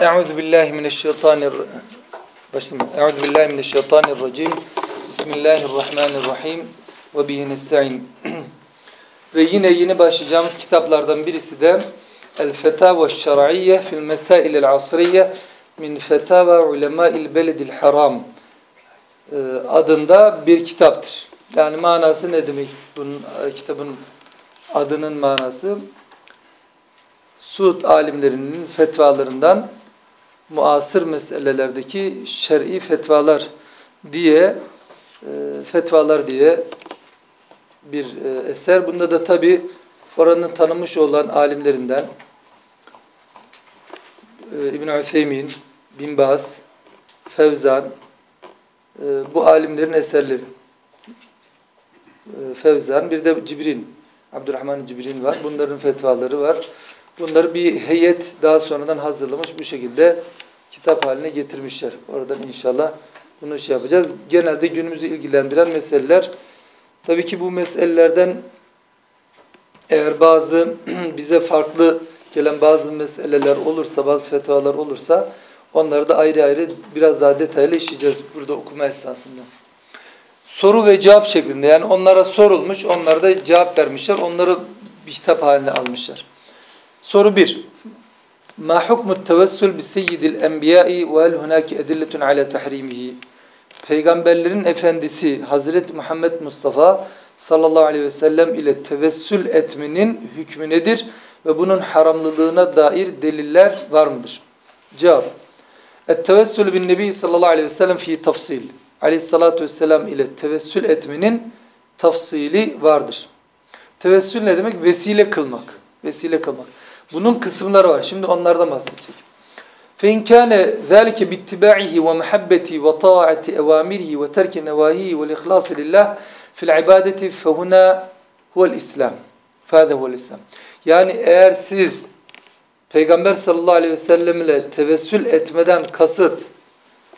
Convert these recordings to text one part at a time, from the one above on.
Euzu billahi mineşşeytanir Başlayalım. Euzu billahi mineşşeytanirracim. Bismillahirrahmanirrahim. Ve bihi nestaîn. Ve yine yeni başlayacağımız kitaplardan birisi de El Fetava Şer'iyye fil Mesail el Asriyye min Fetava Ulema'il Beledil Haram e, adında bir kitaptır. Yani manası ne demek? Bunun e, kitabın adının manası Suud alimlerinin fetvalarından muasır meselelerdeki şer'i fetvalar diye e, fetvalar diye bir e, eser. Bunda da tabi oranın tanımış olan alimlerinden e, İbn-i Ütheymin, Bin Baz, Fevzan e, bu alimlerin eserleri. E, Fevzan bir de Cibrin, Abdurrahman Cibrin var. Bunların fetvaları var. Bunları bir heyet daha sonradan hazırlamış bu şekilde kitap haline getirmişler. Oradan inşallah bunu şey yapacağız. Genelde günümüzü ilgilendiren meseleler. Tabii ki bu meselelerden eğer bazı bize farklı gelen bazı meseleler olursa, bazı fetvalar olursa onları da ayrı ayrı biraz daha detaylı işleyeceğiz burada okuma esnasında. Soru ve cevap şeklinde yani onlara sorulmuş, onlar da cevap vermişler. Onları bir kitap haline almışlar. Soru 1. Ma hukmu tevessül bi seyyidil enbiya'i ve hel hunaki edilletun ala tahrimihi? Peygamberlerin efendisi Hazreti Muhammed Mustafa sallallahu aleyhi ve sellem ile tevessül etmenin hükmü nedir ve bunun haramlılığına dair deliller var mıdır? Cevap. Et-tevessül bin nebi sallallahu aleyhi ve sellem fi tafsil. Aleyhissalatu vesselam ile tevessül etmenin tafsili vardır. Tevessül ne demek? Vesile kılmak. Vesile kılmak. Bunun kısımları var. Şimdi onlardan bahsedecek. فَاِنْ كَانَ ذَٰلِكَ بِاتِّبَاعِهِ وَمَحَبَّتِهِ وَطَاعَةِ اَوَامِرِهِ وَتَرْكِ نَوَاهِهِ وَالْاِخْلَاصِ لِلّٰهِ فِي الْعِبَادَةِ فَهُنَا هُوَ الْاِسْلَامِ فَهَذَا هُوَ الْاِسْلَامِ Yani eğer siz Peygamber sallallahu aleyhi ve sellem ile tevessül etmeden kasıt,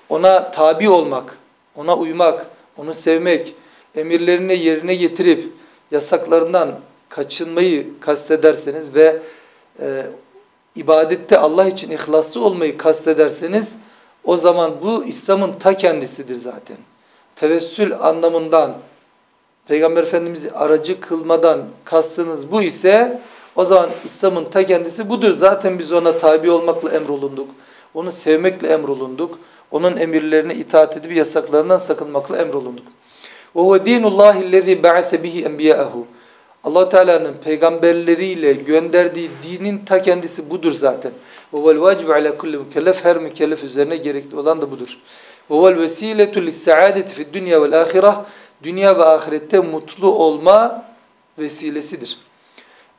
ona tabi olmak, ona uymak, onu sevmek, emirlerini yerine getirip yasaklarından kaçınmayı kastederseniz ve e, ibadette Allah için ihlaslı olmayı kastederseniz o zaman bu İslam'ın ta kendisidir zaten. Tevessül anlamından Peygamber Efendimiz'i aracı kılmadan kastınız bu ise o zaman İslam'ın ta kendisi budur. Zaten biz ona tabi olmakla emrolunduk. Onu sevmekle emrolunduk. Onun emirlerine itaat edip yasaklarından sakınmakla emrolunduk. وَهُوَ دِينُ اللّٰهِ الَّذ۪ي بَعَثَ بِهِ اَنْبِيَاءَهُ allah Teala'nın peygamberleriyle gönderdiği dinin ta kendisi budur zaten. وَوَالْ وَاجِبُ عَلَى كُلِّ mükellef Her mükellef üzerine gerekli olan da budur. وَوَالْ وَس۪يلَةُ لِلسَّعَادَةِ فِي الدُّنْيَا وَالْآخِرَةِ Dünya ve ahirette mutlu olma vesilesidir.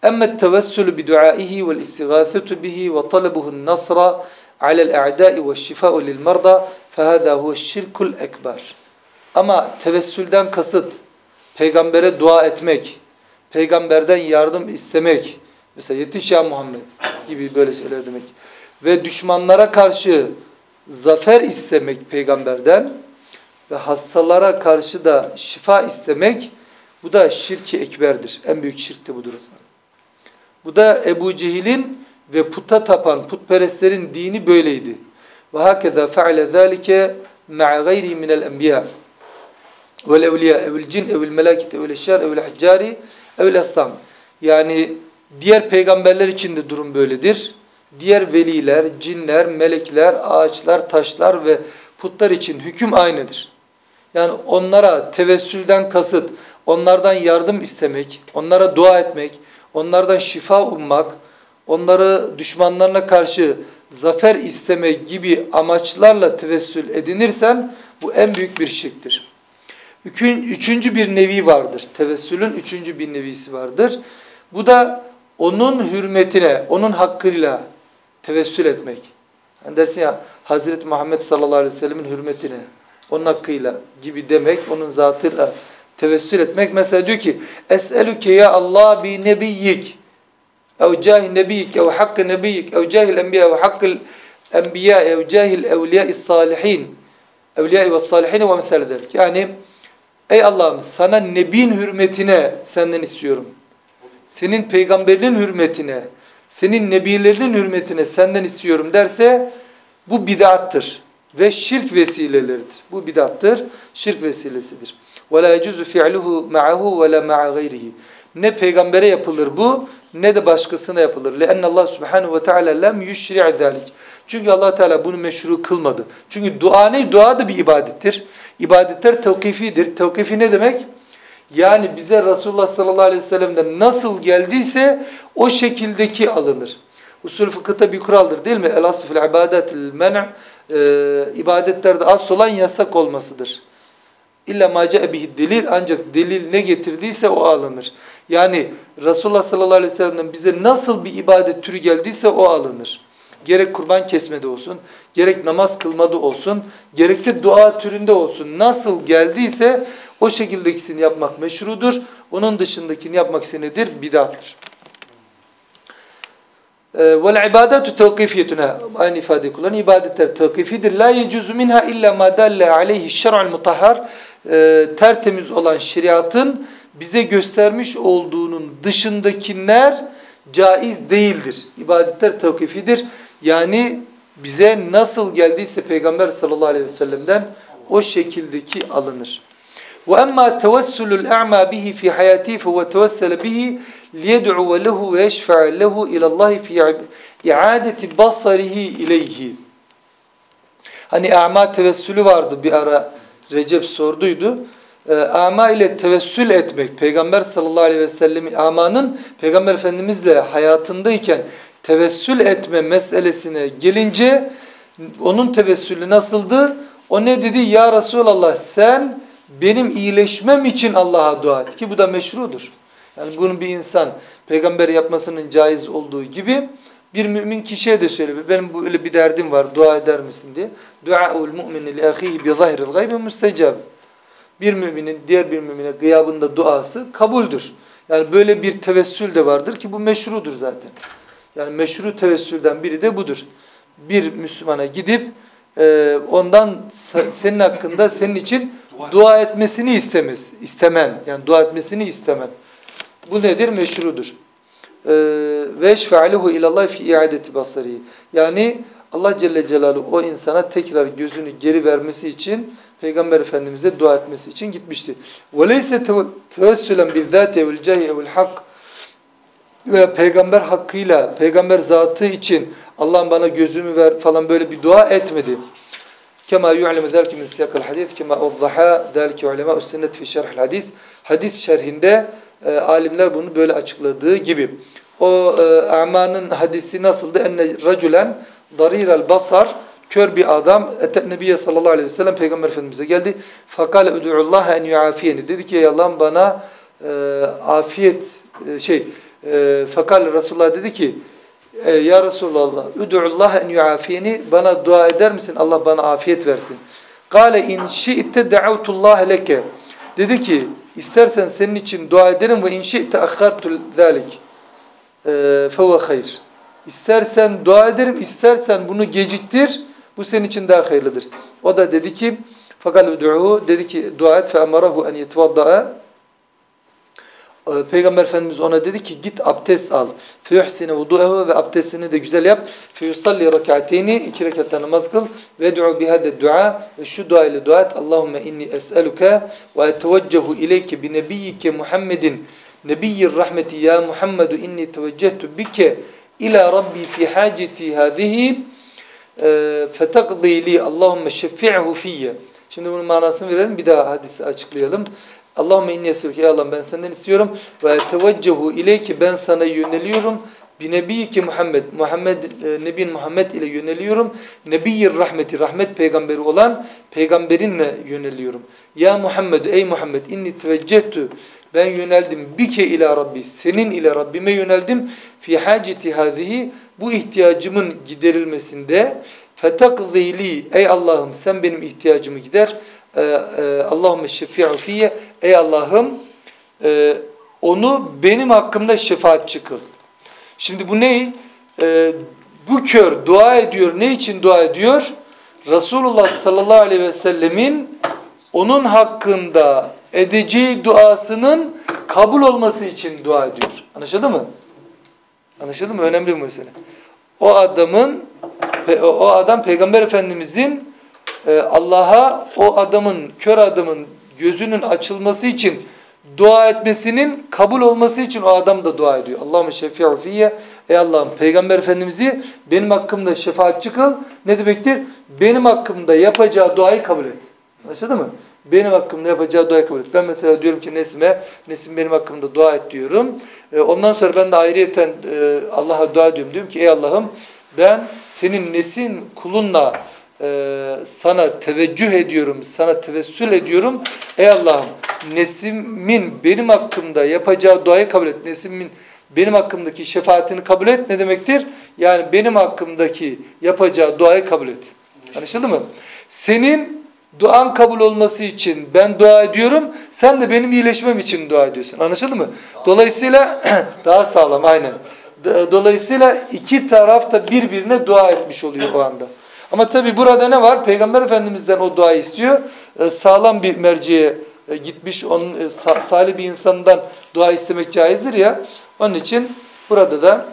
اَمَّا التَّوَسُّلُ بِدُعَائِهِ وَالْاِسْتِغَاثَةُ بِهِ وَطَلَبُهُ النَّصْرَ عَلَى الْاَعْدَاءِ وَالشِّفَاءُ لِلْمَرْضَى فَهَذَا هُوَ الشِّرْكُ الْاَكْبَرِ Ama tevessülden kasıt, peygambere dua etmek, peygamberden yardım istemek, mesela yetiş ya Muhammed gibi böyle şeyler demek. Ve düşmanlara karşı zafer istemek peygamberden ve hastalara karşı da şifa istemek, bu da şirki ekberdir. En büyük şirk de budur. Bu da Ebu Cehil'in ve puta tapan putperestlerin dini böyleydi. Ve hakeza fe'ale zâlike ma'a gayri minel enbiya vel evliya evil cin evil melakite evil eşyar evil haccari evil aslam. Yani diğer peygamberler için de durum böyledir. Diğer veliler, cinler, melekler, ağaçlar, taşlar ve putlar için hüküm aynıdır. Yani onlara tevessülden kasıt, onlardan yardım istemek, onlara dua etmek, onlardan şifa ummak, onları düşmanlarına karşı zafer istemek gibi amaçlarla tevessül edinirsen bu en büyük bir şirktir. Üçüncü bir nevi vardır. Tevessülün üçüncü bir nevisi vardır. Bu da onun hürmetine, onun hakkıyla tevessül etmek. Yani dersin ya Hazreti Muhammed sallallahu aleyhi ve sellemin hürmetine, onun hakkıyla gibi demek, onun zatıyla tevessül etmek. Mesela diyor ki, Es'elüke ya Allah bi nebiyyik, ev cahil nebiyyik, ev hakkı nebiyyik, ev cahil enbiya, ev hakkı enbiya, ev cahil evliyâ-i salihin, evliyâ-i ve salihine ve mesele delik. Yani, Ey Allah'ım sana nebin hürmetine senden istiyorum. Senin peygamberinin hürmetine, senin nebilerinin hürmetine senden istiyorum derse Bu bid'attır ve şirk vesileleridir. Bu bid'attır, şirk vesilesidir. وَلَا يَجُزُ فِعْلُهُ مَعَهُ وَلَا مَعَ غَيْرِهِ Ne peygambere yapılır bu, ne de başkasına yapılır. لَاَنَّ اللّٰهُ سُبْحَانَهُ وَتَعَالَى لَمْ يُشْرِعْ ذَٰلِكِ çünkü allah Teala bunu meşru kılmadı. Çünkü dua ne? Dua da bir ibadettir. İbadetler tevkifidir. Tevkifi ne demek? Yani bize Resulullah sallallahu aleyhi ve sellem'den nasıl geldiyse o şekildeki alınır. Usul fıkıhta bir kuraldır değil mi? El asl fil ibadetil men' e, ibadetlerde asıl olan yasak olmasıdır. İlla ma ce'e bihi delil ancak delil ne getirdiyse o alınır. Yani Resulullah sallallahu aleyhi ve sellem'den bize nasıl bir ibadet türü geldiyse o alınır. Gerek kurban kesmede olsun, gerek namaz kılmada olsun, gerekse dua türünde olsun. Nasıl geldiyse o şekildekisini yapmak meşrudur. Onun dışındakini yapmak ise nedir? Bidattır. Vel ibadatu tevkifiyetun aynı ifade kullanın. İbadetler tevkifidir. La yecuzu minha illa ma dalle aleyhi şer'ul mutahhar tertemiz olan şeriatın bize göstermiş olduğunun dışındakiler caiz değildir. İbadetler tevkifidir. Yani bize nasıl geldiyse Peygamber sallallahu aleyhi ve sellem'den o şekildeki alınır. وأما توسل الأعمى به في حياته فهو توسل به ليدعو له ويشفع له إلى الله في إعادة بصره إليه Hani ama tevessülü vardı bir ara Recep sorduydu. E, ama ile tevessül etmek, Peygamber sallallahu aleyhi ve sellemin amanın Peygamber Efendimizle hayatındayken tevessül etme meselesine gelince onun tevessülü nasıldı? O ne dedi? Ya Resulallah sen benim iyileşmem için Allah'a dua et ki bu da meşrudur. Yani bunu bir insan peygamber yapmasının caiz olduğu gibi bir mümin kişiye de söylüyor. Benim böyle bir derdim var dua eder misin diye. Duaul mu'mini li ahihi bi zahiril gaybi müstecab. Bir müminin diğer bir mümine gıyabında duası kabuldür. Yani böyle bir tevessül de vardır ki bu meşrudur zaten. Yani meşru tevessülden biri de budur. Bir Müslümana gidip e, ondan senin hakkında senin için dua etmesini istemez. istemen. Yani dua etmesini istemen. Bu nedir? Meşrudur. Ee, ve eşfe'alehu ilallah fi iadeti basarihi. Yani Allah Celle Celaluhu o insana tekrar gözünü geri vermesi için Peygamber Efendimiz'e dua etmesi için gitmişti. وَلَيْسَ تَوَسُّلًا بِالذَّاتِ وَالْجَهِ وَالْحَقِّ ve peygamber hakkıyla, peygamber zatı için Allah'ım bana gözümü ver falan böyle bir dua etmedi. Kema yu'lemu zâlike min siyakal hadis kema avzaha zâlike ulemâ'u sünnet fi şerhil hadis. Hadis şerhinde e, alimler bunu böyle açıkladığı gibi. O e, amanın hadisi nasıldı? Enne raculen darirel basar kör bir adam nebiye sallallahu aleyhi ve sellem peygamber efendimize geldi. Fakale ud'ullaha en yuafiyeni. Dedi ki ey Allah'ım bana e, afiyet e, şey e, fakal Resulullah dedi ki ya Resulallah ud'ullaha en yuafiyeni bana dua eder misin? Allah bana afiyet versin. Kale in şi'te da'utullaha leke. Dedi ki istersen senin için dua ederim ve in şi'te akhartu zalik. E, fehuve hayr. İstersen dua ederim, istersen bunu geciktir. Bu senin için daha hayırlıdır. O da dedi ki fakal ud'uhu dedi ki dua et fe emarahu en yetvadda'a ee, Peygamber Efendimiz ona dedi ki git abdest al. Feyuhsine vudu'ehu ve abdestini de güzel yap. Feyusalli rekateyni iki rekatta namaz kıl. Ve du'u bihade dua ve şu dua ile dua et. Allahümme inni es'eluke ve eteveccehu ileyke bi nebiyyike Muhammedin nebiyyir rahmeti ya Muhammedu inni teveccehtu bike ila rabbi fi haceti hadihi e, fetakzi li Allahümme şeffi'hu fiyye. Şimdi bunun manasını verelim bir daha hadisi açıklayalım. Allahümme inni esirke ya Allah ben senden istiyorum. Ve teveccehu ileyki ben sana yöneliyorum. Bi nebiyike Muhammed. Muhammed e, Nebin Muhammed ile yöneliyorum. Nebiyyir rahmeti rahmet peygamberi olan peygamberinle yöneliyorum. Ya Muhammed ey Muhammed inni teveccehtu ben yöneldim. Bike ila Rabbi senin ile Rabbime yöneldim. Fi haceti hadihi bu ihtiyacımın giderilmesinde. Fetakzili ey Allah'ım sen benim ihtiyacımı gider. E, e, Allahümme şefi'u fiyye ey Allah'ım e, onu benim hakkımda şefaatçi kıl. Şimdi bu ne? E, bu kör dua ediyor. Ne için dua ediyor? Resulullah sallallahu aleyhi ve sellemin onun hakkında edeceği duasının kabul olması için dua ediyor. Anlaşıldı mı? Anlaşıldı mı? Önemli bir mesele. O adamın o adam Peygamber Efendimizin e, Allah'a o adamın, kör adamın gözünün açılması için dua etmesinin kabul olması için o adam da dua ediyor. Allahümme şefi'u fiyye. Ey Allah'ım Peygamber Efendimiz'i benim hakkımda şefaatçi kıl. Ne demektir? Benim hakkımda yapacağı duayı kabul et. Anlaşıldı mı? Benim hakkımda yapacağı duayı kabul et. Ben mesela diyorum ki Nesim'e, Nesim benim hakkımda dua et diyorum. E, ondan sonra ben de ayrıyeten e, Allah'a dua ediyorum. Diyorum ki ey Allah'ım ben senin Nesin kulunla e, sana teveccüh ediyorum, sana tevessül ediyorum. Ey Allah'ım Nesim'in benim hakkımda yapacağı duayı kabul et. Nesim'in benim hakkımdaki şefaatini kabul et ne demektir? Yani benim hakkımdaki yapacağı duayı kabul et. Anlaşıldı mı? Senin duan kabul olması için ben dua ediyorum. Sen de benim iyileşmem için dua ediyorsun. Anlaşıldı mı? Dolayısıyla daha sağlam aynen. Dolayısıyla iki taraf da birbirine dua etmiş oluyor o anda. Ama tabi burada ne var? Peygamber Efendimiz'den o duayı istiyor. Ee, sağlam bir merciye e, gitmiş, onun e, salih bir insandan dua istemek caizdir ya. Onun için burada da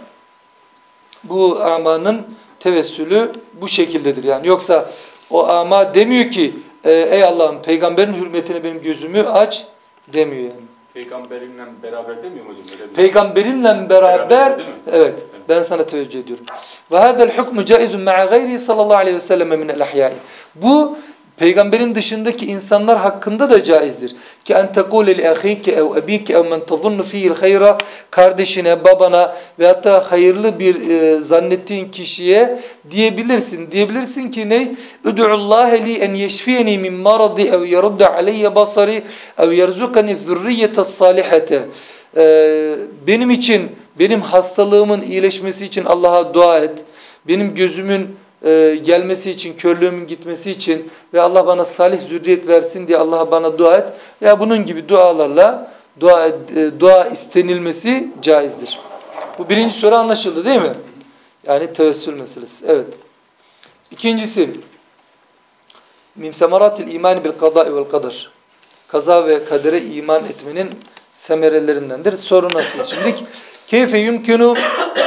bu amanın tevessülü bu şekildedir. Yani yoksa o ama demiyor ki e, ey Allah'ım peygamberin hürmetine benim gözümü aç demiyor yani. Peygamberinle beraber demiyor mu hocam? Peygamberinle beraber Beraber mi? evet ben sana teveccüh ediyorum. Ve hada'l hukmu caizun ma'a gayri sallallahu aleyhi ve sellem min el Bu peygamberin dışındaki insanlar hakkında da caizdir. Ki en tekule li ahike ev ebike ev men tazunnu fihi'l hayra kardeşine, babana ve hatta hayırlı bir e, zannettiğin kişiye diyebilirsin. Diyebilirsin ki ne? Ud'ullahe li en yeşfiyeni min maradi ev yerudda aleyye basari ev yerzukani zürriyetes salihete. Ee, benim için, benim hastalığımın iyileşmesi için Allah'a dua et. Benim gözümün e, gelmesi için, körlüğümün gitmesi için ve Allah bana salih zürriyet versin diye Allah'a bana dua et. Ya bunun gibi dualarla dua, e, dua istenilmesi caizdir. Bu birinci soru anlaşıldı değil mi? Yani tevessül meselesi. Evet. İkincisi min semaratil imani bil kada'i vel kadar. Kaza ve kadere iman etmenin semerelerindendir. Soru nasıl? Şimdi keyfe yumkinu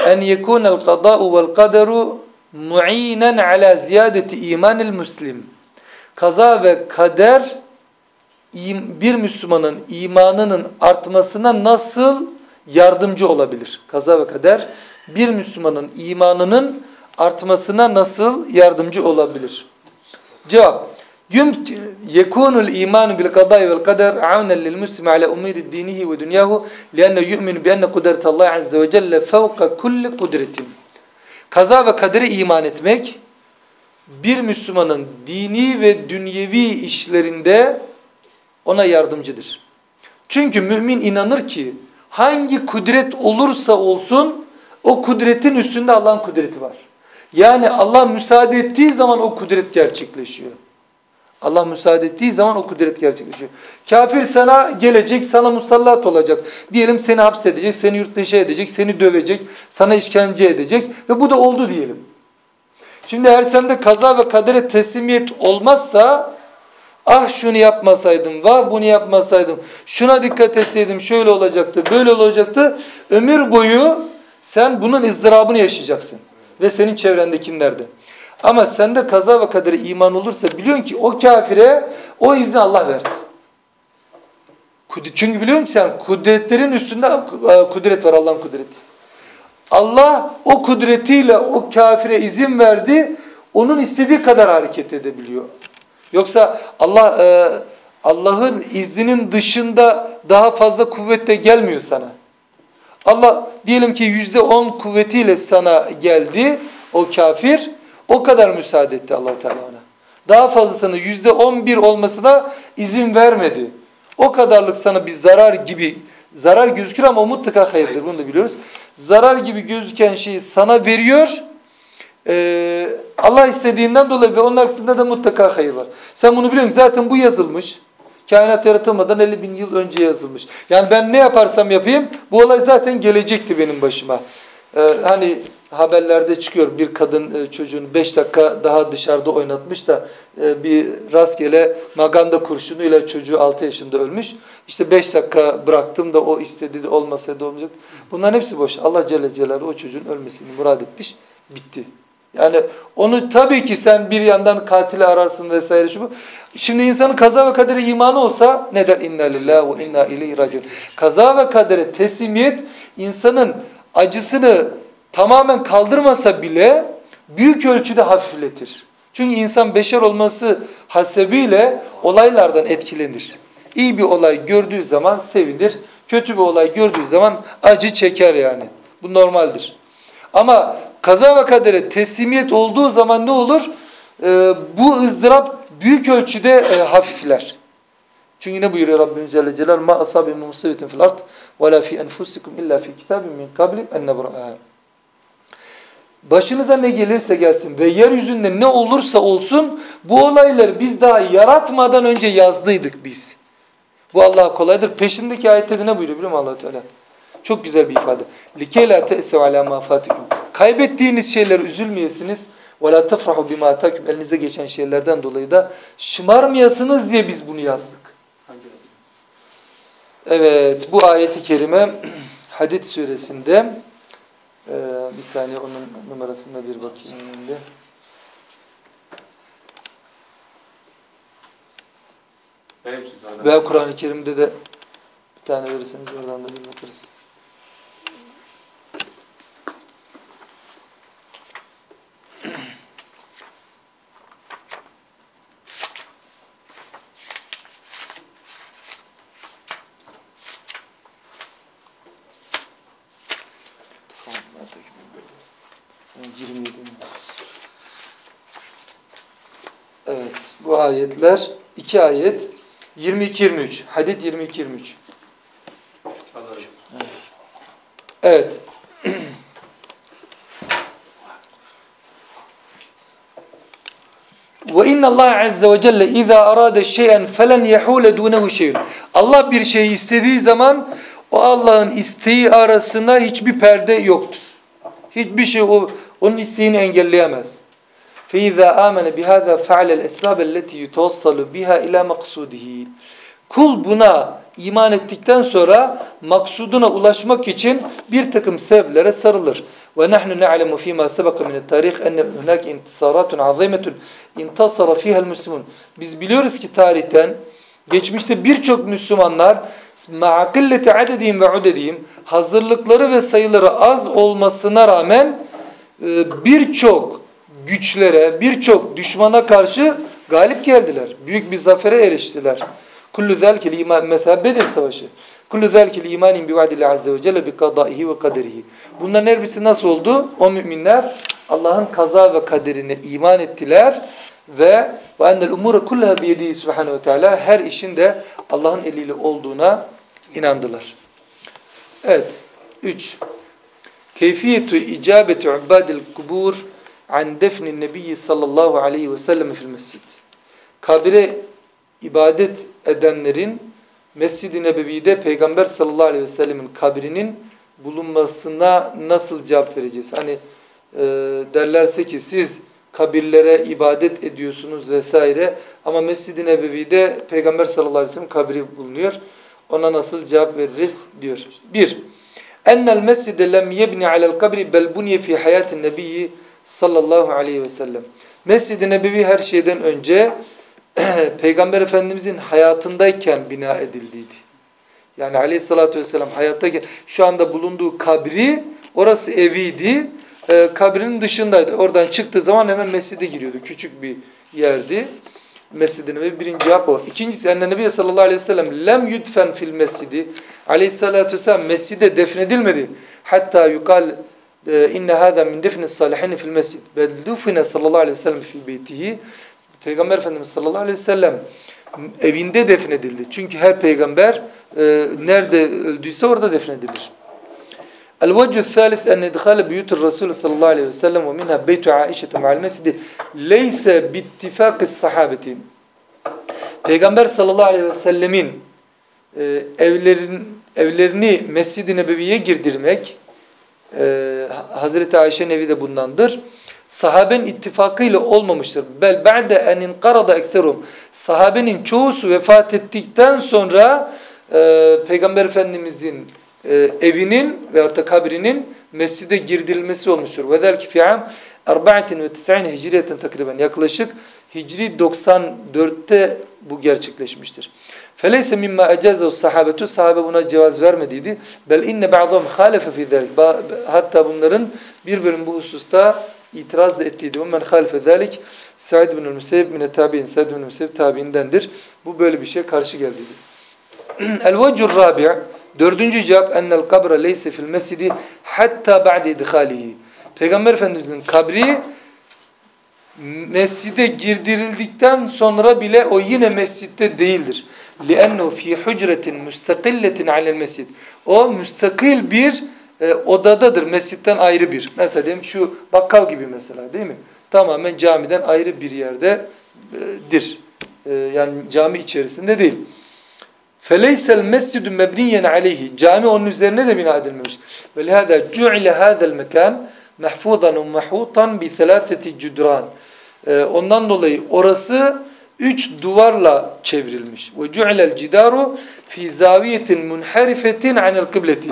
en yekunel kada'u vel kaderu mu'inen ala ziyadeti imanil muslim. Kaza ve kader bir Müslümanın imanının artmasına nasıl yardımcı olabilir? Kaza ve kader bir Müslümanın imanının artmasına nasıl yardımcı olabilir? Cevap يكون الإيمان بالقضاء والقدر عونا للمسلم على أمور دينه ودنياه لأنه يؤمن بأن قدرة الله عز وجل فوق كل قدرة Kaza ve kadere iman etmek bir Müslümanın dini ve dünyevi işlerinde ona yardımcıdır. Çünkü mümin inanır ki hangi kudret olursa olsun o kudretin üstünde Allah'ın kudreti var. Yani Allah müsaade ettiği zaman o kudret gerçekleşiyor. Allah müsaade ettiği zaman o kudret gerçekleşiyor. Kafir sana gelecek, sana musallat olacak. Diyelim seni hapsedecek, seni yurt dışı edecek, seni dövecek, sana işkence edecek ve bu da oldu diyelim. Şimdi eğer sende kaza ve kadere teslimiyet olmazsa ah şunu yapmasaydım, vah bunu yapmasaydım, şuna dikkat etseydim şöyle olacaktı, böyle olacaktı. Ömür boyu sen bunun ızdırabını yaşayacaksın ve senin çevrendekiler de. Ama sende kaza ve kadere iman olursa biliyorsun ki o kafire o izni Allah verdi. Çünkü biliyorsun ki sen kudretlerin üstünde e, kudret var Allah'ın kudreti. Allah o kudretiyle o kafire izin verdi. Onun istediği kadar hareket edebiliyor. Yoksa Allah e, Allah'ın izninin dışında daha fazla kuvvetle gelmiyor sana. Allah diyelim ki yüzde on kuvvetiyle sana geldi o kafir. O kadar müsaade etti allah Teala ona. Daha fazlasını yüzde on bir olmasına izin vermedi. O kadarlık sana bir zarar gibi, zarar gözükür ama mutlaka hayırdır bunu da biliyoruz. Zarar gibi gözüken şeyi sana veriyor. Ee, Allah istediğinden dolayı ve onun arkasında da mutlaka hayır var. Sen bunu biliyorsun zaten bu yazılmış. Kainat yaratılmadan 50 bin yıl önce yazılmış. Yani ben ne yaparsam yapayım bu olay zaten gelecekti benim başıma. Ee, hani haberlerde çıkıyor bir kadın e, çocuğunu 5 dakika daha dışarıda oynatmış da e, bir rastgele maganda kurşunuyla çocuğu 6 yaşında ölmüş. İşte 5 dakika bıraktım da o istedi de olmasaydı olmayacak. Bunların hepsi boş. Allah Celle Celaluhu o çocuğun ölmesini murad etmiş. Bitti. Yani onu tabii ki sen bir yandan katili ararsın vesaire şu bu. Şimdi insanın kaza ve kadere imanı olsa ne der? İnna lillahi ve inna ileyhi raciun. Kaza ve kadere teslimiyet insanın acısını tamamen kaldırmasa bile büyük ölçüde hafifletir. Çünkü insan beşer olması hasebiyle olaylardan etkilenir. İyi bir olay gördüğü zaman sevinir. Kötü bir olay gördüğü zaman acı çeker yani. Bu normaldir. Ama kaza ve kadere teslimiyet olduğu zaman ne olur? Ee, bu ızdırap büyük ölçüde e, hafifler. Çünkü ne buyuruyor Rabbimiz Celle Celal? Ma asabi musibetin fil ard ve la fi enfusikum illa fi kitabin min qabli en nebra'a. Başınıza ne gelirse gelsin ve yeryüzünde ne olursa olsun bu olayları biz daha yaratmadan önce yazdıydık biz. Bu Allah'a kolaydır. Peşindeki ayette de ne buyuruyor biliyor musun allah Teala? Çok güzel bir ifade. لِكَيْ لَا تَأْسَوْ عَلَى مَا فَاتِكُمْ Kaybettiğiniz şeyler üzülmeyesiniz. وَلَا تَفْرَحُ بِمَا تَكُمْ Elinize geçen şeylerden dolayı da şımarmayasınız diye biz bunu yazdık. Hangi ayet? Evet bu ayeti kerime Hadid suresinde e, bir saniye onun numarasına bir bakayım şimdi. Benim için zaten. Veya Kur'an-ı Kerim'de de bir tane verirseniz oradan da bir bakarız. Tamam, neredeki bu? Yani 27. Evet, bu ayetler iki ayet 22-23. Hadid 22-23. Alayım. Evet. Ve inna Allah azze ve celle iza arada şey'en felen yahule dunehu şey'un. Allah bir şeyi istediği zaman o Allah'ın isteği arasında hiçbir perde yoktur. Hiçbir şey o onun isteğini engelleyemez. فَاِذَا آمَنَ بِهَذَا فَعْلَ الْاَسْبَابَ الَّتِي يُتَوَصَّلُ بِهَا اِلَى مَقْصُودِهِ Kul buna iman ettikten sonra maksuduna ulaşmak için bir takım sebeplere sarılır. Ve nahnu na'lemu fîmâ sebeka min tarih enne hunâke intisaratun azîmetun intasara fîha'l muslimun. Biz biliyoruz ki tarihten geçmişte birçok Müslümanlar ma'a qilleti adedihim ve udedihim hazırlıkları ve sayıları az olmasına rağmen e, birçok güçlere, birçok düşmana karşı galip geldiler. Büyük bir zafere eriştiler. Kullu zâlike iman mesela Bedir Savaşı. Kullu zâlike imanin bi vaadillahi azze ve celle bi kadaihi ve kaderihi. Bunların her birisi nasıl oldu? O müminler Allah'ın kaza ve kaderine iman ettiler ve ve ennel umure kullaha bi yedihi subhanahu ve teala her işin de Allah'ın eliyle olduğuna inandılar. Evet. 3. Keyfiyetu icabeti ubadil kubur an defnin nebiyyi sallallahu aleyhi ve sellem fil mescid. Kabire ibadet edenlerin Mescid-i Nebevi'de Peygamber sallallahu aleyhi ve sellemin kabrinin bulunmasına nasıl cevap vereceğiz? Hani e, derlerse ki siz kabirlere ibadet ediyorsunuz vesaire ama Mescid-i Nebevi'de Peygamber sallallahu aleyhi ve sellem kabri bulunuyor. Ona nasıl cevap veririz diyor. Bir, ennel mescide lem yebni alel kabri bel bunye fi hayatin nebiyyi sallallahu aleyhi ve sellem. Mescid-i Nebevi her şeyden önce Peygamber Efendimizin hayatındayken bina edildiydi. Yani aleyhissalatü vesselam hayattayken şu anda bulunduğu kabri orası eviydi. E, kabrinin dışındaydı. Oradan çıktığı zaman hemen mescide giriyordu. Küçük bir yerdi. Mescidine ve birinci cevap o. İkincisi enne Nebiye sallallahu aleyhi ve sellem lem yudfen fil mescidi. Aleyhissalatü vesselam mescide defnedilmedi. Hatta yukal ee, inne hâzâ min defni salihini fil mescid. Beldufine sallallahu aleyhi ve sellem fi beytihi. Peygamber Efendimiz sallallahu aleyhi ve sellem evinde defnedildi. Çünkü her peygamber e, nerede öldüyse orada defnedilir. El-vecü thâlith en idhâle büyütür Resulü sallallahu aleyhi ve sellem ve minha beytu Aişete ma'al mescidi leyse bittifâkı sahabeti. Peygamber sallallahu aleyhi ve sellemin e, evlerin, evlerini Mescid-i Nebevi'ye girdirmek e, Hazreti Ayşe'nin evi de bundandır. Sahabenin ittifakıyla olmamıştır. Bel ba'de en inqarada ekserum. Sahabenin çoğusu vefat ettikten sonra e, Peygamber Efendimizin e, evinin veyahut da kabrinin mescide girdirilmesi olmuştur. Ve der ki fi'am 94 hicriyeten takriben yaklaşık Hicri 94'te bu gerçekleşmiştir. Feleyse mimma ecazehu sahabetu sahabe buna cevaz vermediydi. Bel inne ba'dhum halefe fi zalik. Hatta bunların bir bölüm bu hususta itiraz da ettiydi. Ve men halefe zalik Said bin Müseyyib mine tabi'in. Said bin Müseyyib tabi'indendir. Bu böyle bir şey karşı geldiydi. El vecur rabi' Dördüncü cevap ennel kabre leyse fil mescidi hatta ba'de idhalihi. Peygamber Efendimizin kabri mescide girdirildikten sonra bile o yine mescitte değildir. لِأَنَّهُ ف۪ي حُجْرَةٍ مُسْتَقِلَّةٍ عَلَى الْمَسْجِدِ O müstakil bir e, odadadır. Mescitten ayrı bir. Mesela diyelim şu bakkal gibi mesela değil mi? Tamamen camiden ayrı bir yerdedir. E, yani cami içerisinde değil. فَلَيْسَ الْمَسْجِدُ مَبْنِيًّا عَلَيْهِ Cami onun üzerine de bina edilmemiş. وَلِهَذَا جُعِلَ هَذَا الْمَكَانِ mehfuzan mehutan bi selaseti cudran. Ee, ondan dolayı orası üç duvarla çevrilmiş. Ve cu'lel cidaru fi zaviyetin munharifetin anil kıbleti.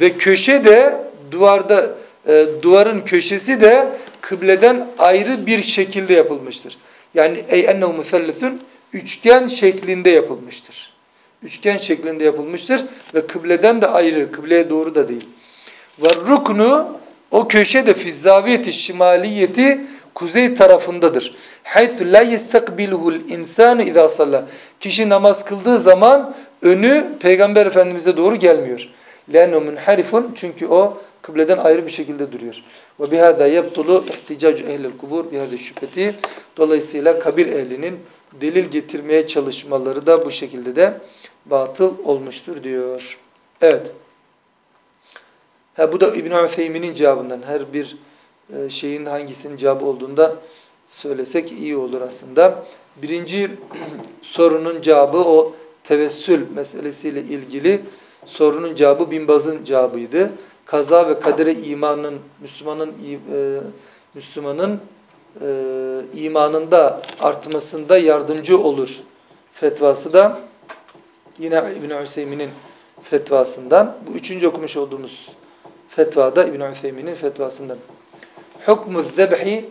Ve köşe de duvarda e, duvarın köşesi de kıbleden ayrı bir şekilde yapılmıştır. Yani ey ennehu musellisun üçgen şeklinde yapılmıştır. Üçgen şeklinde yapılmıştır ve kıbleden de ayrı, kıbleye doğru da değil. Ve ruknu o köşe de fizzaviyeti şimaliyeti kuzey tarafındadır. Haythu la yestakbiluhu'l insanu iza salla. Kişi namaz kıldığı zaman önü Peygamber Efendimize doğru gelmiyor. Lennu munharifun çünkü o kıbleden ayrı bir şekilde duruyor. Ve bihada yebtulu ihticacu ehlil kubur bihada şüpheti. Dolayısıyla kabir ehlinin delil getirmeye çalışmaları da bu şekilde de batıl olmuştur diyor. Evet. Ha, bu da İbn-i Ütheymin'in cevabından. Her bir e, şeyin hangisinin cevabı olduğunda söylesek iyi olur aslında. Birinci sorunun cevabı o tevessül meselesiyle ilgili sorunun cevabı Binbaz'ın cevabıydı. Kaza ve kadere imanın Müslümanın e, Müslümanın e, imanında artmasında yardımcı olur fetvası da yine İbn Hüseyin'in fetvasından. Bu üçüncü okumuş olduğumuz fetvada İbn Hüseyin'in fetvasından. Hukmu zebhi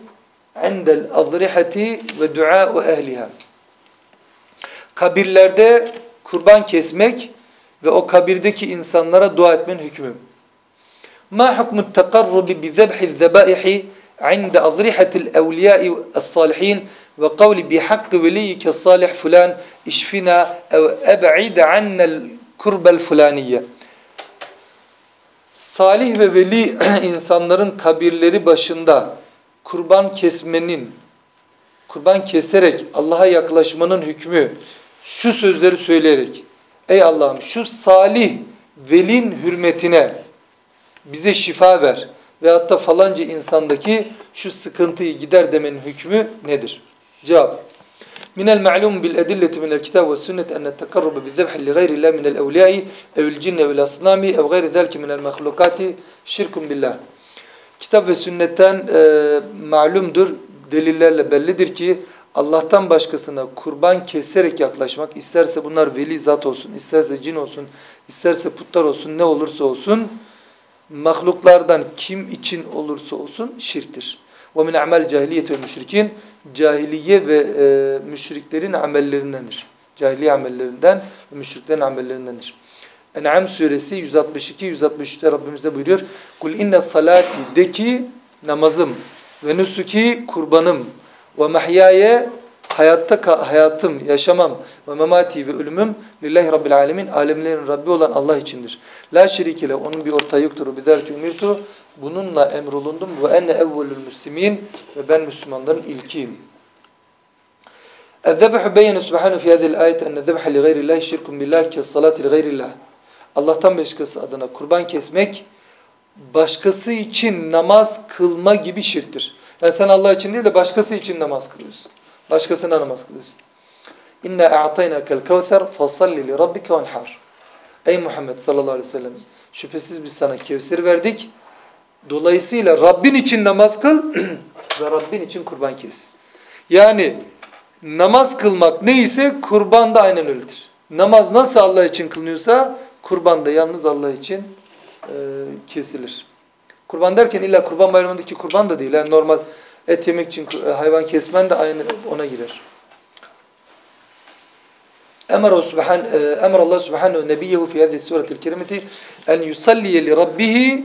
indel azrihati ve dua'u ehliha. Kabirlerde kurban kesmek ve o kabirdeki insanlara dua etmenin hükmü. Ma hukmu tekarrubi bi zebhi zebaihi evliyai es-salihin ve kavli bi hakkı veliyike salih fulan işfina ev eb'id annel kurbel fulaniye. Salih ve veli insanların kabirleri başında kurban kesmenin, kurban keserek Allah'a yaklaşmanın hükmü şu sözleri söyleyerek Ey Allah'ım şu salih velin hürmetine bize şifa ver veyahut da falanca insandaki şu sıkıntıyı gider demenin hükmü nedir? Cevap. من المعلوم بالأدلة من الكتاب والسنة أن التقرب بالذبح لغير الله من الأولياء أو الجن أو الأصنام أو غير ذلك من المخلوقات شirk بالله. Kitap ve sünnetten e, malumdur, delillerle bellidir ki Allah'tan başkasına kurban keserek yaklaşmak, isterse bunlar veli zat olsun, isterse cin olsun, isterse putlar olsun, ne olursa olsun, mahluklardan kim için olursa olsun şirktir. Ve min amel cahiliye ve müşrikin cahiliye ve e, müşriklerin amellerindendir. Cahiliye amellerinden ve müşriklerin amellerindendir. En'am suresi 162 163'te Rabbimiz buyuruyor. Kul inne salati de ki namazım ve nusuki kurbanım ve mahyaye hayatta hayatım, yaşamam ve memati ve ölümüm lillahi rabbil alemin alemlerin Rabbi olan Allah içindir. La şirikile onun bir ortağı yoktur. Bir der ki umirtu Bununla emrolundum ve enne evvelül müslimin ve ben Müslümanların ilkiyim. El-Zebhu beyyene subhanahu fi hadhihi ayet enne zebhe li gayrillahi şirkun billah ke salati li gayrillah. Allah'tan başkası adına kurban kesmek başkası için namaz kılma gibi şirktir. Yani sen Allah için değil de başkası için namaz kılıyorsun. Başkasına namaz kılıyorsun. İnne a'taynakel kevser fasalli li rabbike venhar. Ey Muhammed sallallahu aleyhi ve sellem şüphesiz biz sana Kevser verdik. Dolayısıyla Rabbin için namaz kıl ve Rabbin için kurban kes. Yani namaz kılmak neyse kurban da aynen öyledir. Namaz nasıl Allah için kılınıyorsa kurban da yalnız Allah için e, kesilir. Kurban derken illa kurban bayramındaki kurban da değil. Yani normal et yemek için e, hayvan kesmen de aynı ona girer. Emre subhan e, emre Allah subhanahu nebiyehu fi hadhihi sureti kerimeti en yusalli li rabbih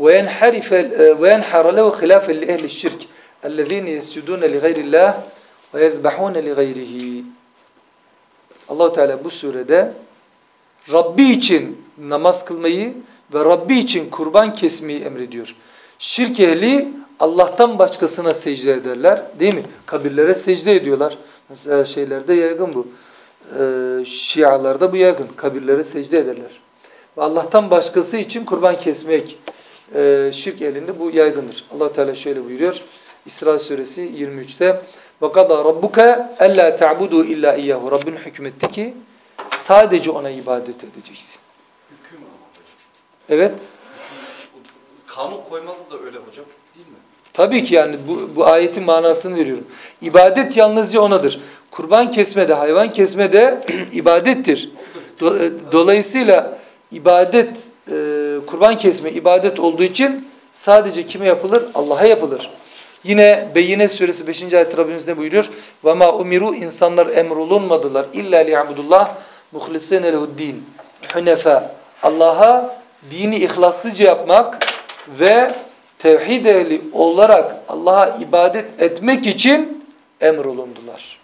yenhara lehu hilafen li ehli şirk ellezine yescudun li gayrillah ve yezbahun li gayrihi. Allah Teala bu surede Rabbi için namaz kılmayı ve Rabbi için kurban kesmeyi emrediyor. Şirk ehli Allah'tan başkasına secde ederler. Değil mi? Kabirlere secde ediyorlar. Mesela şeylerde yaygın bu. Ee, Şialarda bu yaygın. Kabirlere secde ederler. Ve Allah'tan başkası için kurban kesmek e, şirk elinde bu yaygındır. Allah Teala şöyle buyuruyor. İsra suresi 23'te ve kadâ rabbuke ellâ ta'budû illâ iyyâhu. Rabbin hükmetti ki sadece ona ibadet edeceksin. Hüküm Evet. Kanun koymalı da öyle hocam değil mi? Tabii ki yani bu, bu ayetin manasını veriyorum. İbadet yalnızca onadır. Kurban kesmede, hayvan kesmede ibadettir. E, dolayısıyla ibadet e, kurban kesme ibadet olduğu için sadece kime yapılır? Allah'a yapılır. Yine Beyyine suresi 5. ayet Rabbimiz ne buyuruyor? وَمَا umiru insanlar emrolunmadılar illa liyabudullah muhlisine lehuddin. Hünefa. Allah'a dini ihlaslıca yapmak ve tevhid ehli olarak Allah'a ibadet etmek için emrolundular.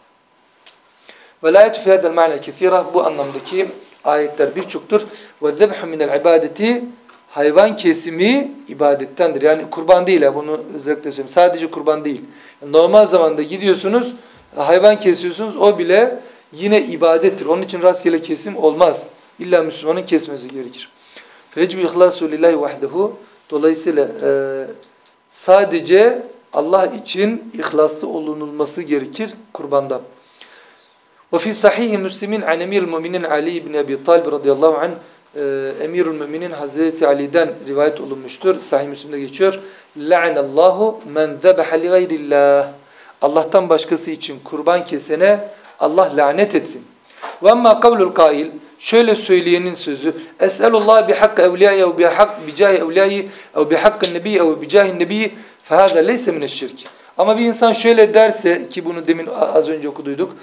Velayet fi hadal ma'na kesira bu anlamdaki ayetler birçoktur. Ve zebhu minel ibadeti hayvan kesimi ibadettendir. Yani kurban değil bunu özellikle söyleyeyim. Sadece kurban değil. Normal zamanda gidiyorsunuz hayvan kesiyorsunuz o bile yine ibadettir. Onun için rastgele kesim olmaz. İlla Müslümanın kesmesi gerekir. Fecbu ihlasu lillahi vahdehu Dolayısıyla e, sadece Allah için ihlaslı olunulması gerekir kurbanda. وفي صحيح مسلمين عن emir المؤمنين Ali ibn Abi Talib radıyallahu anh e, Emirül Müminin Hazreti Ali'den rivayet olunmuştur. Sahih Müslim'de geçiyor. La'anallahu men zebaha li gayrillah. Allah'tan başkası için kurban kesene Allah lanet etsin. Ve amma kavlul kail şöyle söyleyenin sözü Es'elullah bihakkı evliyayı ev bihak bicahi evliyayı ev bihakkı nebi ev bicahi nebi fehâzâ leyse mineşşirk. Ama bir insan şöyle derse ki bunu demin az önce okuduyduk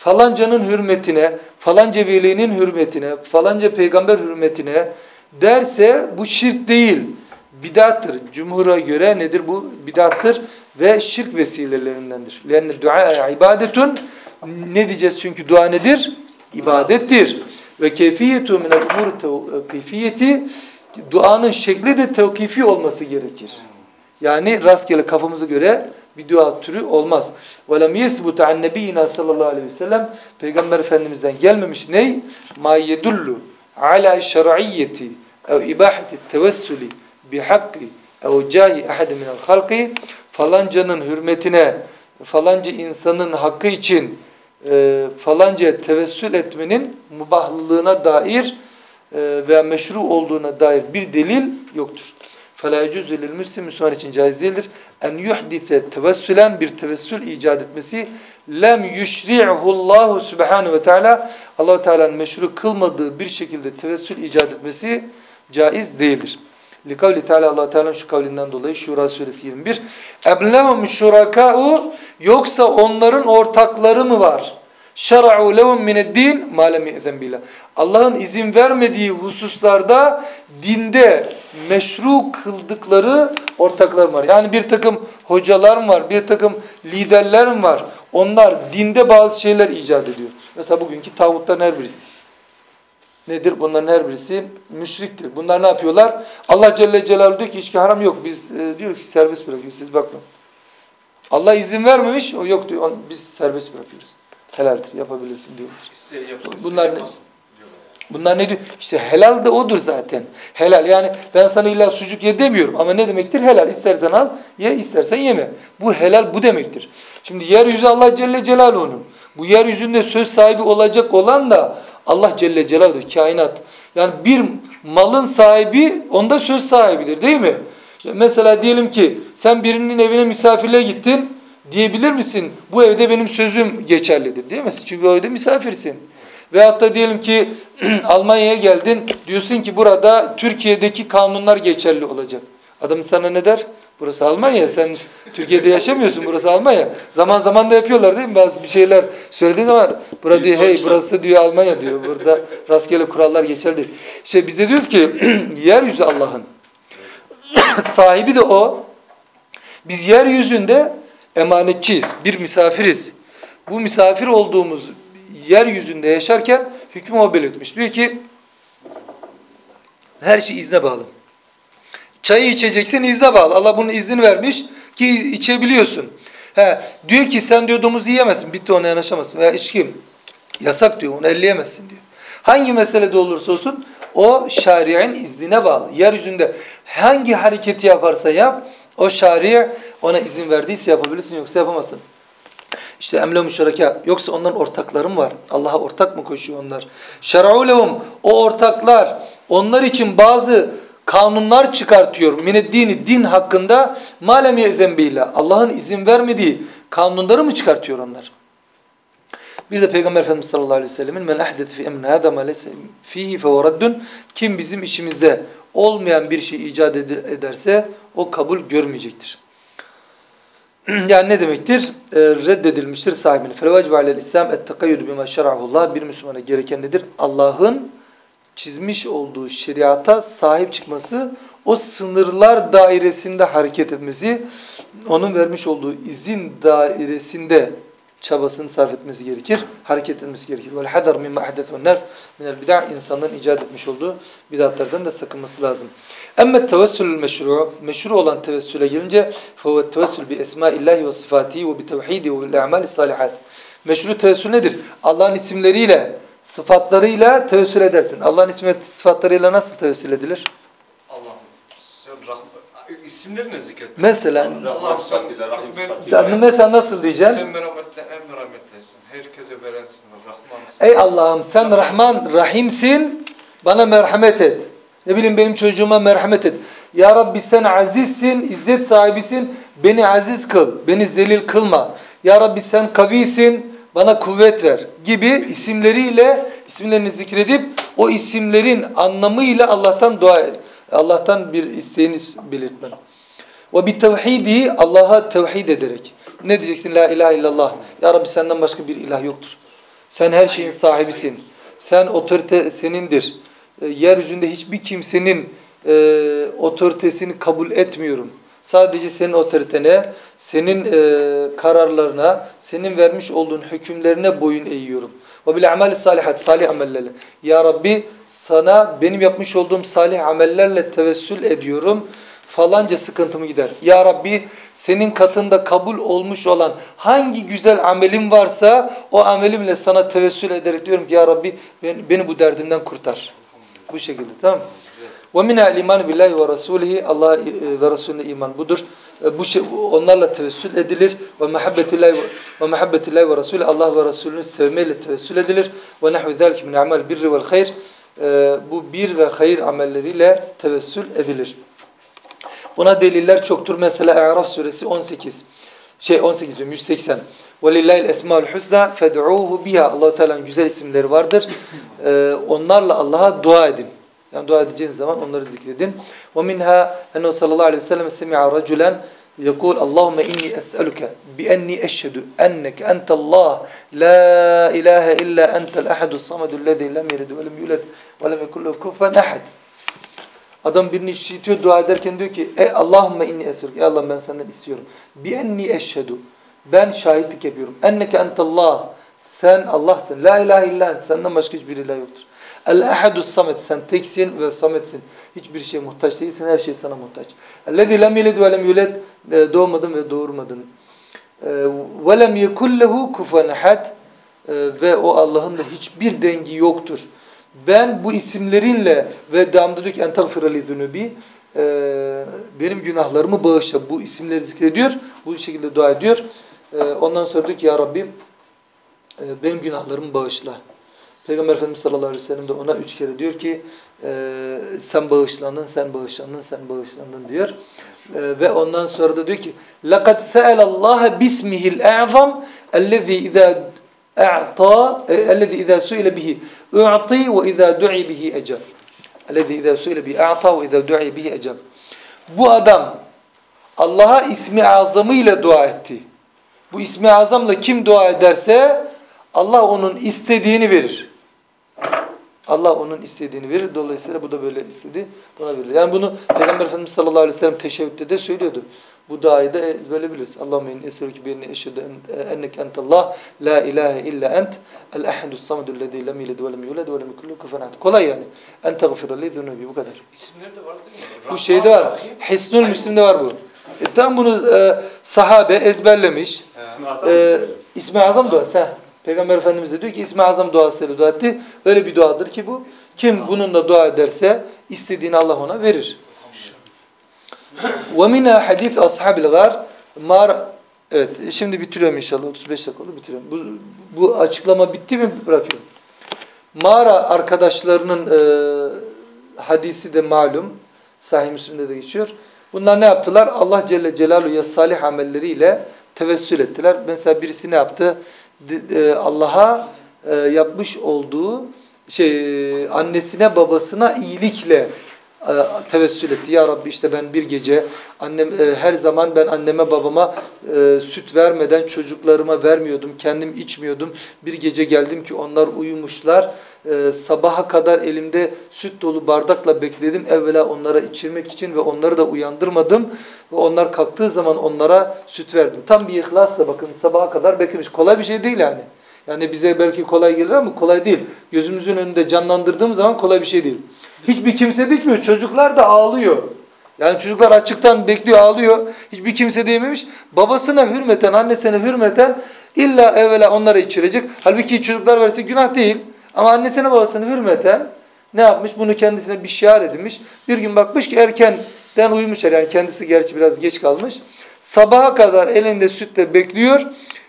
falancanın hürmetine, falanca velinin hürmetine, falanca peygamber hürmetine derse bu şirk değil, bidattır. Cumhur'a göre nedir bu? Bidattır ve şirk vesilelerindendir. Lenne dua ibadetun ne diyeceğiz çünkü dua nedir? İbadettir. Ve keyfiyetu minel umur keyfiyeti duanın şekli de tevkifi olması gerekir. Yani rastgele kafamıza göre bir dua türü olmaz. وَلَمْ يَثْبُتَ عَنْ نَب۪ينَا sallallahu aleyhi ve sellem Peygamber Efendimiz'den gelmemiş ney? مَا يَدُلُّ عَلَى الشَّرْعِيَّةِ اَوْ اِبَاحَةِ التَّوَسُّلِ بِحَقِّ اَوْ جَاهِ اَحَدٍ مِنَ الْخَلْقِ Falancanın hürmetine, falanca insanın hakkı için e, falanca tevessül etmenin mubahlılığına dair e, veya meşru olduğuna dair bir delil yoktur. فَلَا يَجُزُ لِلْمُسْلِمِ Müslüman için caiz değildir. En yuhdise tevessülen bir tevessül icat etmesi lem yüşri'hu Allahu Subhanahu ve Teala Allah Teala'nın meşru kılmadığı bir şekilde tevessül icat etmesi caiz değildir. Likavli Teala Allah Teala'nın şu kavlinden dolayı Şura suresi 21. Eblehum şurakâ'u yoksa onların ortakları mı var? Şer'u lehum mined-din ma lem ye'zen. Allah'ın izin vermediği hususlarda dinde meşru kıldıkları ortaklar var. Yani bir takım hocalar var, bir takım liderler var. Onlar dinde bazı şeyler icat ediyor. Mesela bugünkü tağutların her birisi. Nedir? Bunların her birisi müşriktir. Bunlar ne yapıyorlar? Allah Celle Celaluhu diyor ki içki haram yok. Biz e, diyor ki serbest bırakıyoruz. Siz bakın. Allah izin vermemiş. O yok diyor. Biz serbest bırakıyoruz helaldir, yapabilirsin diyorlar. Bunlar ne? Bunlar ne diyor? İşte helal de odur zaten. Helal yani ben sana illa sucuk ye demiyorum ama ne demektir? Helal. İstersen al, ye, istersen yeme. Bu helal bu demektir. Şimdi yeryüzü Allah Celle Celaluhu'nun. Bu yeryüzünde söz sahibi olacak olan da Allah Celle Celaluhu, kainat. Yani bir malın sahibi onda söz sahibidir değil mi? Mesela diyelim ki sen birinin evine misafirliğe gittin diyebilir misin? Bu evde benim sözüm geçerlidir mi? Çünkü o evde misafirsin. Veyahut da diyelim ki Almanya'ya geldin diyorsun ki burada Türkiye'deki kanunlar geçerli olacak. Adam sana ne der? Burası Almanya. Sen Türkiye'de yaşamıyorsun. Burası Almanya. Zaman zaman da yapıyorlar değil mi? Bazı bir şeyler söylediği zaman burada diyor hey burası diyor Almanya diyor. Burada rastgele kurallar geçerli. İşte bize diyoruz ki yeryüzü Allah'ın. Sahibi de o. Biz yeryüzünde emanetçiyiz. Bir misafiriz. Bu misafir olduğumuz yeryüzünde yaşarken hükmü o belirtmiş. Diyor ki her şey izne bağlı. Çayı içeceksin izne bağlı. Allah bunun iznini vermiş ki içebiliyorsun. He, diyor ki sen diyor domuzu yiyemezsin. Bitti ona yanaşamazsın. Veya içki yasak diyor onu elleyemezsin diyor. Hangi meselede olursa olsun o şari'in iznine bağlı. Yeryüzünde hangi hareketi yaparsa yap o şari ona izin verdiyse yapabilirsin yoksa yapamazsın. İşte emle müşereke yoksa onların ortakları mı var? Allah'a ortak mı koşuyor onlar? Şer'u lehum o ortaklar onlar için bazı kanunlar çıkartıyor. Mineddini din hakkında malem ye'zen billah. Allah'ın izin vermediği kanunları mı çıkartıyor onlar? Bir de Peygamber Efendimiz sallallahu aleyhi ve sellemin men ahdete fi emrin hâzâ ma leyse fihi kim bizim işimizde olmayan bir şey icat ederse o kabul görmeyecektir. yani ne demektir? E, reddedilmiştir sahibine. فَلَوَجْبَ عَلَى الْاِسْلَامِ اَتَّقَيُّدُ بِمَا شَرَعُهُ اللّٰهِ Bir Müslümana gereken nedir? Allah'ın çizmiş olduğu şeriata sahip çıkması, o sınırlar dairesinde hareket etmesi, onun vermiş olduğu izin dairesinde çabasını sarf etmesi gerekir, hareket etmesi gerekir. Vel hadar mimma ahdethe'n nas min el bid'a insanların icat etmiş olduğu bidatlardan da sakınması lazım. Emme tevessülül meşru, meşru olan tevessüle gelince fehuve tevessül bi esmaillahi ve sıfatihi ve bi tevhidi ve bil a'mali salihat. Meşru tevessül nedir? Allah'ın isimleriyle, sıfatlarıyla tevessül edersin. Allah'ın ismi ve sıfatlarıyla nasıl tevessül edilir? İsimlerini zikret. Mesela sıfatıyla. yani mesela nasıl diyeceksin? sen merhametle en merhametlisin. Herkese verensin, rahmansın. Ey Allah'ım sen Rahman, Rahimsin, bana merhamet et. Ne bileyim benim çocuğuma merhamet et. Ya Rabbi sen azizsin, izzet sahibisin, beni aziz kıl, beni zelil kılma. Ya Rabbi sen kavisin, bana kuvvet ver gibi isimleriyle, isimlerini zikredip o isimlerin anlamıyla Allah'tan dua et. Allah'tan bir isteğini belirtmen. Ve bir tevhidi Allah'a tevhid ederek. Ne diyeceksin? La ilahe illallah. Ya Rabbi senden başka bir ilah yoktur. Sen her şeyin sahibisin. Sen otorite senindir. E, yeryüzünde hiçbir kimsenin e, otoritesini kabul etmiyorum. Sadece senin otoritene, senin e, kararlarına, senin vermiş olduğun hükümlerine boyun eğiyorum. Ve bil amali salihat, salih amellerle. Ya Rabbi sana benim yapmış olduğum salih amellerle tevessül ediyorum. Falanca sıkıntımı gider. Ya Rabbi senin katında kabul olmuş olan hangi güzel amelim varsa o amelimle sana tevessül ederek diyorum ki Ya Rabbi beni, beni bu derdimden kurtar. Bu şekilde tamam mı? وَمِنَا الْاِيمَانُ بِاللّٰهِ وَرَسُولِهِ Allah ve Resulüne iman budur. E, Bu şey, onlarla tevessül edilir. Ve muhabbetillahi ve muhabbetillahi ve Resulü Allah ve Resulünü sevmeyle tevessül edilir. Ve nahvu zalik min amal birri vel hayr. E, Bu bir ve hayır amelleriyle tevessül edilir. Buna deliller çoktur. Mesela A'raf suresi 18. Şey 18 diyorum 180. Velillahil esmaul husna fed'uhu biha. Allahu Teala'nın güzel isimleri vardır. E, onlarla Allah'a dua edin. Yani dua edeceğiniz zaman onları zikredin. ومنها أنه صلى الله عليه وسلم سمع رجلا يقول اللهم إني أسألك بأني أشهد أنك أنت الله لا إله إلا أنت الأحد الصمد الذي لم يلد ولم يولد ولم يكن له كفوا أحد Adam birini işitiyor dua ederken diyor ki Ey Allahümme inni esirk. Ey Allah ben senden istiyorum. Bi enni eşhedü. Ben şahitlik yapıyorum. Enneke entallah. Sen Allah'sın. La ilahe illa ent. Senden başka hiçbir ilah yoktur. El ehadus samet. Sen teksin ve sametsin. Hiçbir şeye muhtaç değilsin. Her şey sana muhtaç. Ellezî lem yelid ve lem yulad. E, Doğmadın ve doğurmadın. E, Ve lem yekun lehu kufuven ehad. E, Ve o Allah'ın da hiçbir dengi yoktur. Ben bu isimlerinle ve devamında diyor ki en tagfirali zunubi benim günahlarımı bağışla. Bu isimleri zikrediyor. Bu şekilde dua ediyor. E, ondan sonra diyor ki ya Rabbim e, benim günahlarımı bağışla. Peygamber Efendimiz sallallahu aleyhi ve sellem de ona üç kere diyor ki e, sen bağışlandın, sen bağışlandın, sen bağışlandın diyor. E, ve ondan sonra da diyor ki لَقَدْ سَأَلَ اللّٰهَ بِسْمِهِ الْاَعْظَمِ الَّذ۪ي اِذَا اَعْطَى الَّذ۪ي اِذَا سُئِلَ بِهِ اُعْطِي وَاِذَا دُعِي بِهِ اَجَبْ الَّذ۪ي اِذَا سُئِلَ بِهِ اَعْطَى وَاِذَا دُعِي بِهِ اَجَبْ Bu adam Allah'a ismi azamıyla dua etti. Bu ismi azamla kim dua ederse Allah onun istediğini verir. Allah onun istediğini verir. Dolayısıyla bu da böyle istedi. Buna verilir. Yani bunu Peygamber Efendimiz sallallahu aleyhi ve sellem teşebbütte de söylüyordu. Bu duayı da ezberle biliriz. Allahümme inni esirki bi enni eşhedü en- enneke entallah la ilahe illa ent el ehadus samedul lezî lem yelid ve lem yulad ve lem kufuven ahad. Kolay yani. En teğfire li zunubi bu kadar. İsimleri de var değil mi? Bu şeyde var. Hisnül Müslim'de var bu. E, tam bunu e, sahabe ezberlemiş. İsmi Azam mı? İsmi Azam duası. ha. Peygamber Efendimiz de diyor ki İsmi Azam duasıyla dua etti. Öyle bir duadır ki bu. Kim bununla dua ederse istediğini Allah ona verir. وَمِنَا حَدِيث أَصْحَابِ الْغَارِ Mağara Evet, şimdi bitiriyorum inşallah. 35 dakika oldu bitiriyorum. Bu, bu açıklama bitti mi bırakıyorum. Mağara arkadaşlarının e, hadisi de malum. Sahih Müslim'de de geçiyor. Bunlar ne yaptılar? Allah Celle Celaluhu'ya salih amelleriyle tevessül ettiler. Mesela birisi ne yaptı? E, Allah'a e, yapmış olduğu şey annesine babasına iyilikle e, tevessül etti. Ya Rabbi işte ben bir gece annem her zaman ben anneme babama süt vermeden çocuklarıma vermiyordum. Kendim içmiyordum. Bir gece geldim ki onlar uyumuşlar. E, sabaha kadar elimde süt dolu bardakla bekledim. Evvela onlara içirmek için ve onları da uyandırmadım. Ve onlar kalktığı zaman onlara süt verdim. Tam bir ihlasla bakın sabaha kadar beklemiş. Kolay bir şey değil yani. Yani bize belki kolay gelir ama kolay değil. Gözümüzün önünde canlandırdığım zaman kolay bir şey değil. Hiçbir kimse de. Çocuklar da ağlıyor. Yani çocuklar açıktan bekliyor, ağlıyor. Hiçbir kimse değmemiş. Babasına hürmeten, annesine hürmeten illa evvela onlara içirecek. Halbuki çocuklar verse günah değil. Ama annesine babasına hürmeten ne yapmış? Bunu kendisine bir şiar edinmiş. Bir gün bakmış ki erkenden uyumuşlar. Yani kendisi gerçi biraz geç kalmış. Sabaha kadar elinde sütle bekliyor.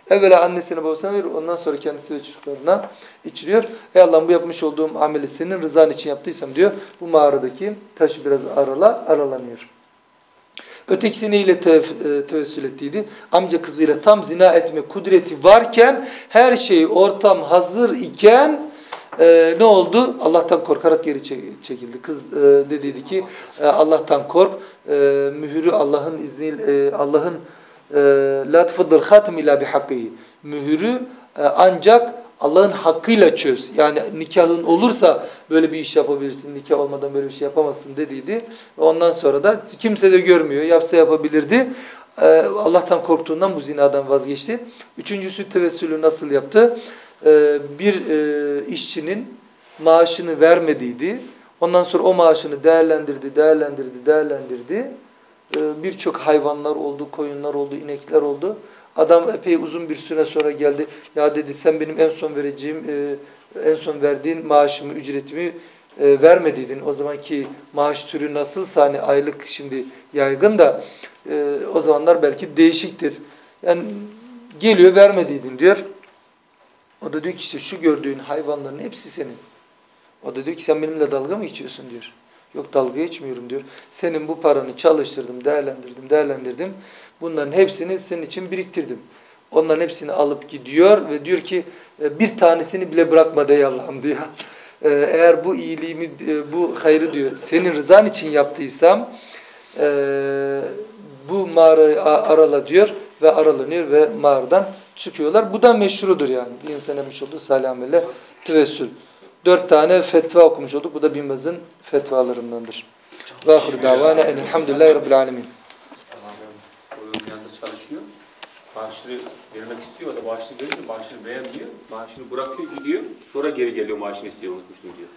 Evvela annesine babasına verir. Ondan sonra kendisi ve çocuklarına içiriyor. Ey Allah'ım bu yapmış olduğum ameli senin rızan için yaptıysam diyor. Bu mağaradaki taşı biraz arala, aralanıyor. Ötekisi neyle tev- e, tevessül ettiydi? Amca kızıyla tam zina etme kudreti varken her şey ortam hazır iken e, ne oldu? Allah'tan korkarak geri çek- çekildi. Kız e, dediydi ki e, Allah'tan kork. E, mühürü Allah'ın izniyle e, Allah'ın e, la tufaddal hatim illa bihakkihi. Mühürü e, ancak Allah'ın hakkıyla çöz. Yani nikahın olursa böyle bir iş yapabilirsin. Nikah olmadan böyle bir şey yapamazsın dediydi. Ondan sonra da kimse de görmüyor. Yapsa yapabilirdi. Ee, Allah'tan korktuğundan bu zinadan vazgeçti. Üçüncüsü tevessülü nasıl yaptı? Ee, bir e, işçinin maaşını vermediydi. Ondan sonra o maaşını değerlendirdi, değerlendirdi, değerlendirdi. Ee, Birçok hayvanlar oldu, koyunlar oldu, inekler oldu. Adam epey uzun bir süre sonra geldi. Ya dedi sen benim en son vereceğim, e, en son verdiğin maaşımı, ücretimi e, vermediydin. O zamanki maaş türü nasılsa hani aylık şimdi yaygın da e, o zamanlar belki değişiktir. Yani geliyor vermediydin diyor. O da diyor ki işte şu gördüğün hayvanların hepsi senin. O da diyor ki sen benimle dalga mı geçiyorsun diyor. Yok dalga geçmiyorum diyor. Senin bu paranı çalıştırdım, değerlendirdim, değerlendirdim. Bunların hepsini senin için biriktirdim. Onların hepsini alıp gidiyor ve diyor ki "E, bir tanesini bile bırakma ey Allah'ım diyor. E, Eğer bu iyiliğimi, e, bu hayrı diyor senin rızan için yaptıysam bu mağarayı arala diyor ve aralanıyor ve mağaradan çıkıyorlar. Bu da meşrudur yani. Bir insan yapmış olduğu salih amelle tevessül. Dört tane fetva okumuş olduk. Bu da Binbaz'ın fetvalarındandır. Ve ahir davana enelhamdülillahi rabbil alemin. Çalışıyor. Maaşını vermek istiyor. O da maaşını verince maaşını beğenmiyor. Maaşını bırakıyor gidiyor. Sonra geri geliyor maaşını istiyor unutmuştum diyor.